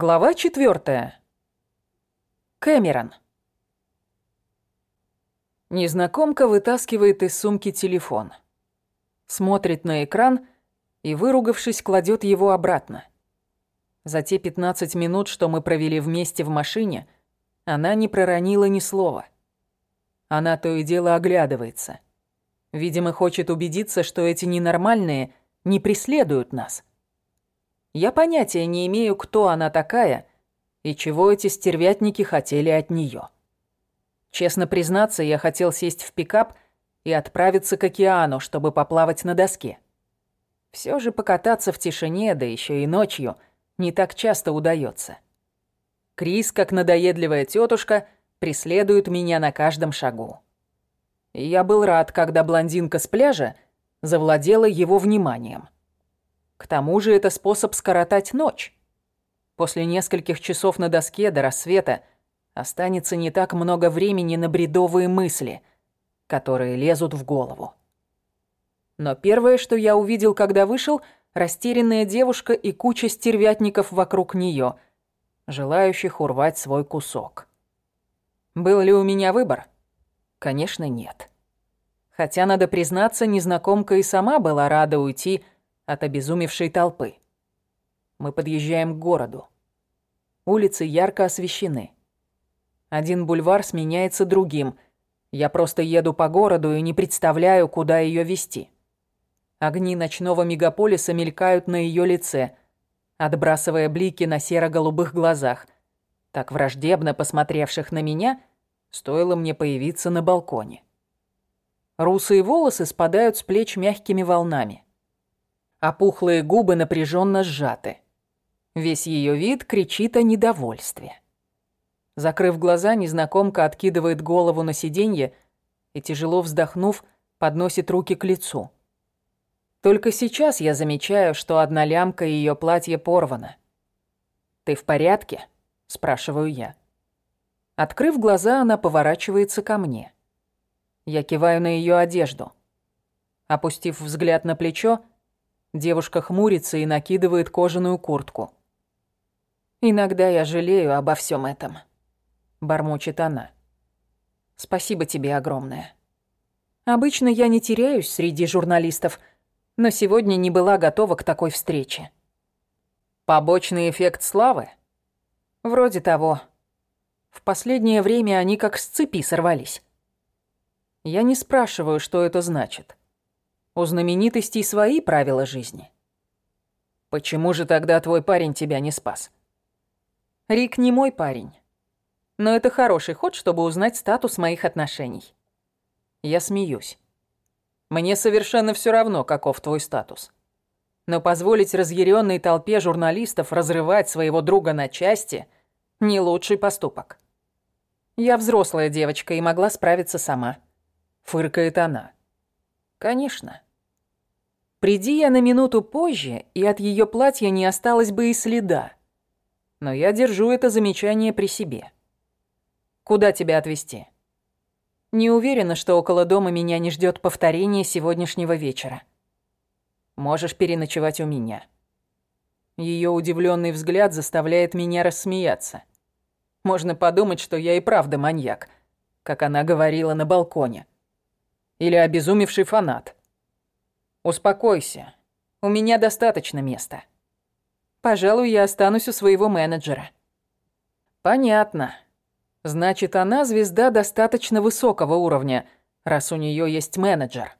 Глава четвертая. Кэмерон. Незнакомка вытаскивает из сумки телефон. Смотрит на экран и, выругавшись, кладет его обратно. За те 15 минут, что мы провели вместе в машине, она не проронила ни слова. Она то и дело оглядывается. Видимо, хочет убедиться, что эти ненормальные не преследуют нас. Я понятия не имею, кто она такая и чего эти стервятники хотели от нее. Честно признаться, я хотел сесть в пикап и отправиться к океану, чтобы поплавать на доске. Все же покататься в тишине, да еще и ночью, не так часто удается. Крис, как надоедливая тетушка, преследует меня на каждом шагу. Я был рад, когда блондинка с пляжа завладела его вниманием. К тому же это способ скоротать ночь. После нескольких часов на доске до рассвета останется не так много времени на бредовые мысли, которые лезут в голову. Но первое, что я увидел, когда вышел, растерянная девушка и куча стервятников вокруг нее, желающих урвать свой кусок. Был ли у меня выбор? Конечно, нет. Хотя, надо признаться, незнакомка и сама была рада уйти от обезумевшей толпы. Мы подъезжаем к городу. Улицы ярко освещены. Один бульвар сменяется другим. Я просто еду по городу и не представляю, куда ее вести. Огни ночного мегаполиса мелькают на ее лице, отбрасывая блики на серо-голубых глазах, так враждебно посмотревших на меня, стоило мне появиться на балконе. Русые волосы спадают с плеч мягкими волнами а пухлые губы напряженно сжаты. Весь ее вид кричит о недовольстве. Закрыв глаза, незнакомка откидывает голову на сиденье и, тяжело вздохнув, подносит руки к лицу. Только сейчас я замечаю, что одна лямка ее платья порвана. «Ты в порядке?» – спрашиваю я. Открыв глаза, она поворачивается ко мне. Я киваю на ее одежду. Опустив взгляд на плечо, Девушка хмурится и накидывает кожаную куртку. «Иногда я жалею обо всем этом», — бормочет она. «Спасибо тебе огромное. Обычно я не теряюсь среди журналистов, но сегодня не была готова к такой встрече». «Побочный эффект славы?» «Вроде того. В последнее время они как с цепи сорвались». Я не спрашиваю, что это значит. У знаменитостей свои правила жизни. Почему же тогда твой парень тебя не спас? Рик не мой парень. Но это хороший ход, чтобы узнать статус моих отношений. Я смеюсь. Мне совершенно все равно, каков твой статус. Но позволить разъяренной толпе журналистов разрывать своего друга на части – не лучший поступок. Я взрослая девочка и могла справиться сама. Фыркает она. Конечно. Приди я на минуту позже, и от ее платья не осталось бы и следа. Но я держу это замечание при себе. Куда тебя отвезти? Не уверена, что около дома меня не ждет повторение сегодняшнего вечера. Можешь переночевать у меня. Ее удивленный взгляд заставляет меня рассмеяться. Можно подумать, что я и правда маньяк, как она говорила на балконе. Или обезумевший фанат. «Успокойся. У меня достаточно места. Пожалуй, я останусь у своего менеджера». «Понятно. Значит, она звезда достаточно высокого уровня, раз у нее есть менеджер.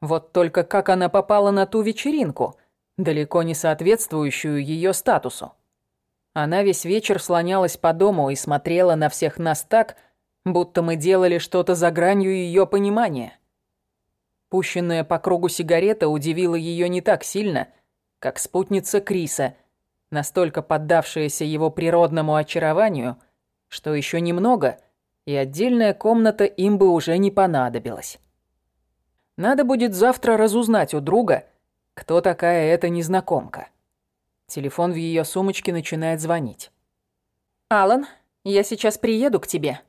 Вот только как она попала на ту вечеринку, далеко не соответствующую ее статусу. Она весь вечер слонялась по дому и смотрела на всех нас так, будто мы делали что-то за гранью ее понимания. Пущенная по кругу сигарета удивила ее не так сильно, как спутница Криса, настолько поддавшаяся его природному очарованию, что еще немного, и отдельная комната им бы уже не понадобилась. Надо будет завтра разузнать у друга, кто такая эта незнакомка. Телефон в ее сумочке начинает звонить. «Алан, я сейчас приеду к тебе».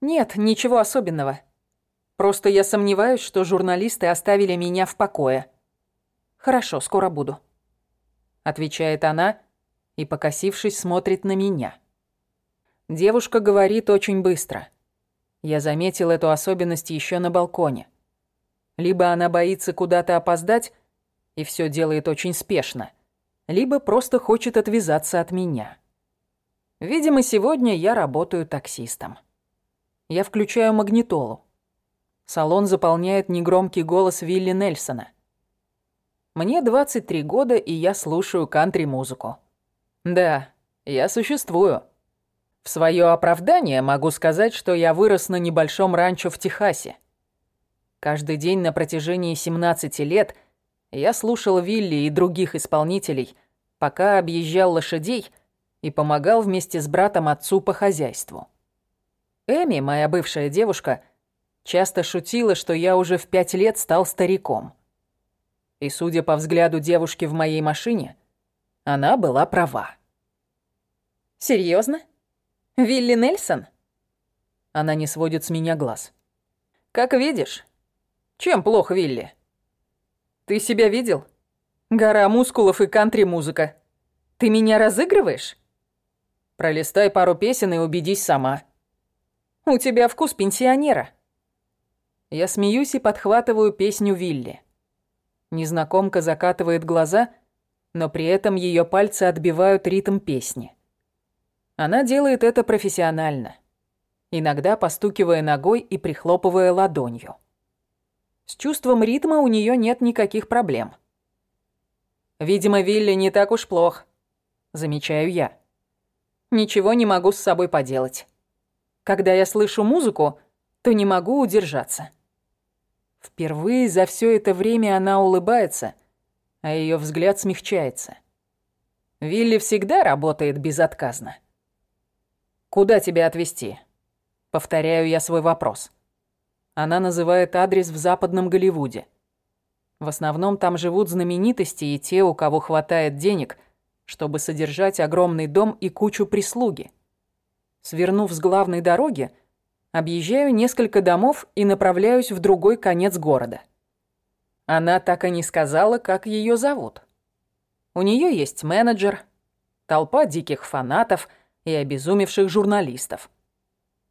«Нет, ничего особенного. Просто я сомневаюсь, что журналисты оставили меня в покое. Хорошо, скоро буду. Отвечает она и, покосившись, смотрит на меня. Девушка говорит очень быстро. Я заметил эту особенность еще на балконе. Либо она боится куда-то опоздать и все делает очень спешно, либо просто хочет отвязаться от меня. Видимо, сегодня я работаю таксистом. Я включаю магнитолу. Салон заполняет негромкий голос Вилли Нельсона. Мне 23 года, и я слушаю кантри-музыку. Да, я существую. В свое оправдание могу сказать, что я вырос на небольшом ранчо в Техасе. Каждый день на протяжении 17 лет я слушал Вилли и других исполнителей, пока объезжал лошадей и помогал вместе с братом отцу по хозяйству. Эми, моя бывшая девушка, часто шутила, что я уже в пять лет стал стариком. И, судя по взгляду девушки в моей машине, она была права. Серьезно? Вилли Нельсон? Она не сводит с меня глаз. Как видишь. Чем плох Вилли? Ты себя видел? Гора мускулов и кантри-музыка. Ты меня разыгрываешь? Пролистай пару песен и убедись сама. У тебя вкус пенсионера. Я смеюсь и подхватываю песню Вилли. Незнакомка закатывает глаза, но при этом ее пальцы отбивают ритм песни. Она делает это профессионально, иногда постукивая ногой и прихлопывая ладонью. С чувством ритма у нее нет никаких проблем. Видимо, Вилли не так уж плох, замечаю я. Ничего не могу с собой поделать. Когда я слышу музыку, то не могу удержаться. Впервые за все это время она улыбается, а ее взгляд смягчается. Вилли всегда работает безотказно. «Куда тебя отвезти?» Повторяю я свой вопрос. Она называет адрес в западном Голливуде. В основном там живут знаменитости и те, у кого хватает денег, чтобы содержать огромный дом и кучу прислуги. Свернув с главной дороги, Объезжаю несколько домов и направляюсь в другой конец города. Она так и не сказала, как ее зовут. У нее есть менеджер, толпа диких фанатов и обезумевших журналистов.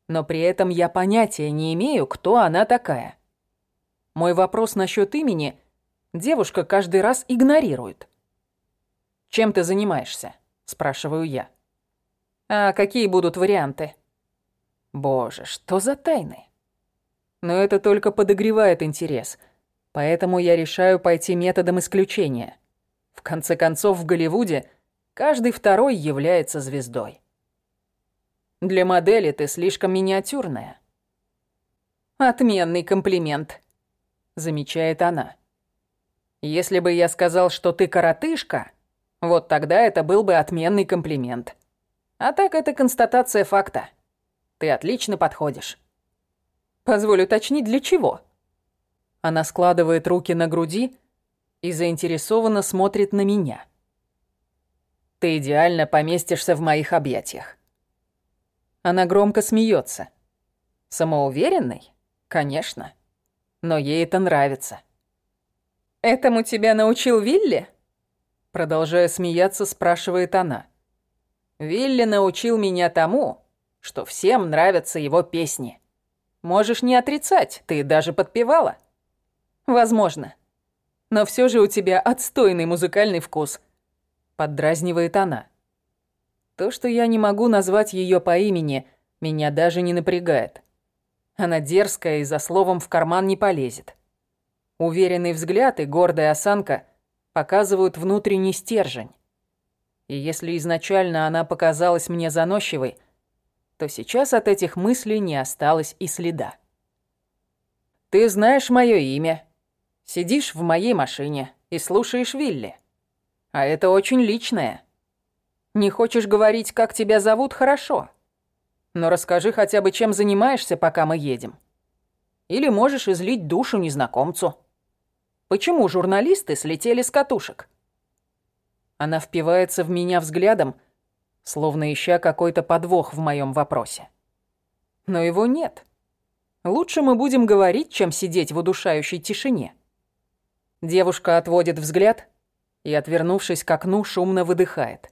Но при этом я понятия не имею, кто она такая. Мой вопрос насчет имени девушка каждый раз игнорирует. «Чем ты занимаешься?» – спрашиваю я. «А какие будут варианты?» Боже, что за тайны? Но это только подогревает интерес, поэтому я решаю пойти методом исключения. В конце концов, в Голливуде каждый второй является звездой. Для модели ты слишком миниатюрная. Отменный комплимент, замечает она. Если бы я сказал, что ты коротышка, вот тогда это был бы отменный комплимент. А так это констатация факта. Ты отлично подходишь. Позволь уточнить, для чего? Она складывает руки на груди и заинтересованно смотрит на меня. Ты идеально поместишься в моих объятиях. Она громко смеется. Самоуверенный? Конечно. Но ей это нравится. «Этому тебя научил Вилли?» Продолжая смеяться, спрашивает она. «Вилли научил меня тому, что всем нравятся его песни. Можешь не отрицать, ты даже подпевала. Возможно. Но все же у тебя отстойный музыкальный вкус. Поддразнивает она. То, что я не могу назвать ее по имени, меня даже не напрягает. Она дерзкая и за словом в карман не полезет. Уверенный взгляд и гордая осанка показывают внутренний стержень. И если изначально она показалась мне заносчивой, то сейчас от этих мыслей не осталось и следа. «Ты знаешь мое имя, сидишь в моей машине и слушаешь Вилли. А это очень личное. Не хочешь говорить, как тебя зовут, хорошо. Но расскажи хотя бы, чем занимаешься, пока мы едем. Или можешь излить душу незнакомцу. Почему журналисты слетели с катушек?» Она впивается в меня взглядом, словно ища какой-то подвох в моем вопросе. Но его нет. Лучше мы будем говорить, чем сидеть в удушающей тишине. Девушка отводит взгляд и, отвернувшись к окну, шумно выдыхает.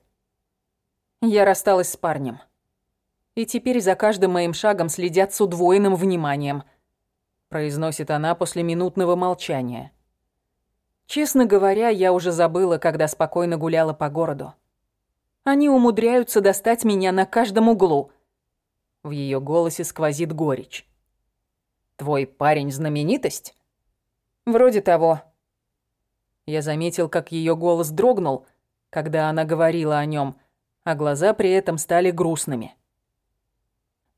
Я рассталась с парнем. И теперь за каждым моим шагом следят с удвоенным вниманием, произносит она после минутного молчания. Честно говоря, я уже забыла, когда спокойно гуляла по городу. Они умудряются достать меня на каждом углу. В ее голосе сквозит горечь. Твой парень знаменитость? Вроде того. Я заметил, как ее голос дрогнул, когда она говорила о нем, а глаза при этом стали грустными.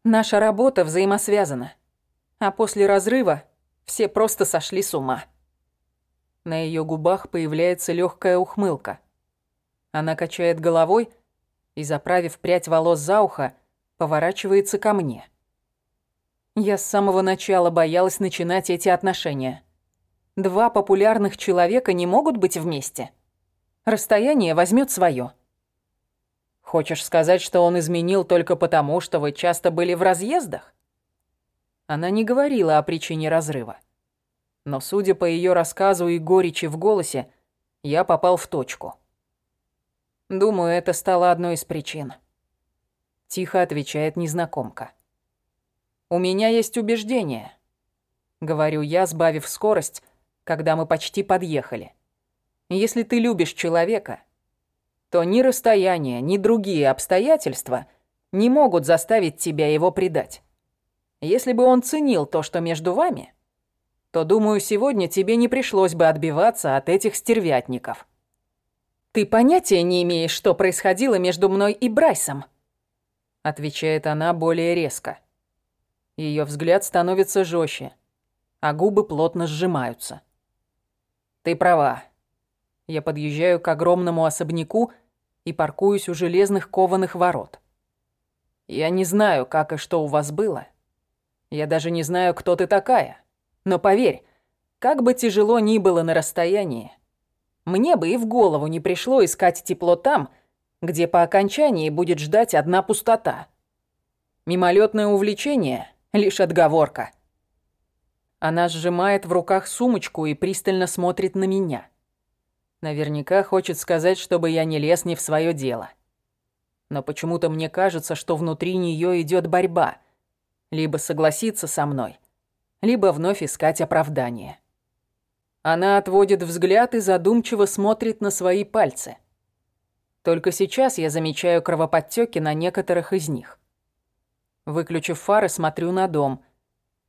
Наша работа взаимосвязана, а после разрыва все просто сошли с ума. На ее губах появляется легкая ухмылка. Она качает головой и, заправив прядь волос за ухо, поворачивается ко мне. Я с самого начала боялась начинать эти отношения. Два популярных человека не могут быть вместе. Расстояние возьмет свое. Хочешь сказать, что он изменил только потому, что вы часто были в разъездах? Она не говорила о причине разрыва. Но, судя по ее рассказу и горечи в голосе, я попал в точку. Думаю, это стало одной из причин. Тихо отвечает незнакомка. «У меня есть убеждение», — говорю я, сбавив скорость, когда мы почти подъехали. «Если ты любишь человека, то ни расстояние, ни другие обстоятельства не могут заставить тебя его предать. Если бы он ценил то, что между вами, то, думаю, сегодня тебе не пришлось бы отбиваться от этих стервятников. Ты понятия не имеешь, что происходило между мной и Брайсом», — отвечает она более резко. Ее взгляд становится жестче, а губы плотно сжимаются. Ты права. Я подъезжаю к огромному особняку и паркуюсь у железных кованых ворот. Я не знаю, как и что у вас было. Я даже не знаю, кто ты такая. Но поверь, как бы тяжело ни было на расстоянии, мне бы и в голову не пришло искать тепло там, где по окончании будет ждать одна пустота. Мимолетное увлечение Лишь отговорка. Она сжимает в руках сумочку и пристально смотрит на меня. Наверняка хочет сказать, чтобы я не лез не в свое дело. Но почему-то мне кажется, что внутри нее идет борьба. Либо согласиться со мной, либо вновь искать оправдание. Она отводит взгляд и задумчиво смотрит на свои пальцы. Только сейчас я замечаю кровоподтеки на некоторых из них. Выключив фары, смотрю на дом.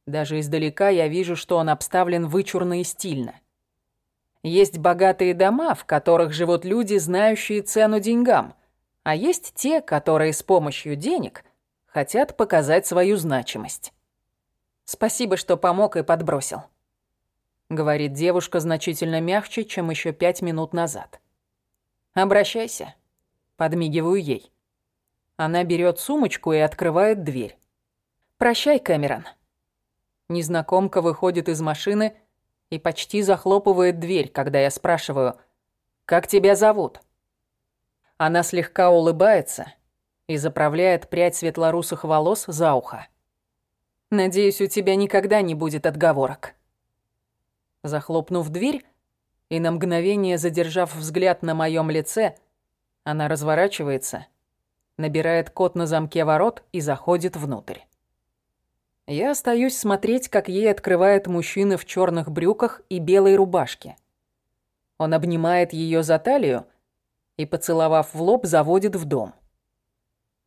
Даже издалека я вижу, что он обставлен вычурно и стильно. Есть богатые дома, в которых живут люди, знающие цену деньгам, а есть те, которые с помощью денег хотят показать свою значимость. «Спасибо, что помог и подбросил», — говорит девушка значительно мягче, чем еще пять минут назад. «Обращайся», — подмигиваю ей. Она берет сумочку и открывает дверь. «Прощай, Кэмерон». Незнакомка выходит из машины и почти захлопывает дверь, когда я спрашиваю, «Как тебя зовут?» Она слегка улыбается и заправляет прядь светлорусых волос за ухо. «Надеюсь, у тебя никогда не будет отговорок». Захлопнув дверь и на мгновение задержав взгляд на моем лице, она разворачивается набирает код на замке ворот и заходит внутрь. Я остаюсь смотреть, как ей открывает мужчина в черных брюках и белой рубашке. Он обнимает ее за талию и, поцеловав в лоб, заводит в дом.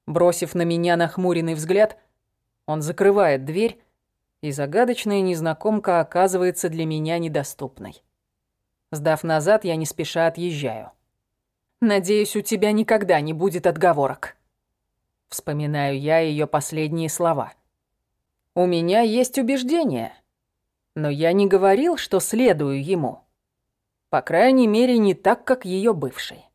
Бросив на меня нахмуренный взгляд, он закрывает дверь, и загадочная незнакомка оказывается для меня недоступной. Сдав назад, я не спеша отъезжаю. Надеюсь, у тебя никогда не будет отговорок. Вспоминаю я ее последние слова. У меня есть убеждение, но я не говорил, что следую ему. По крайней мере, не так, как ее бывший.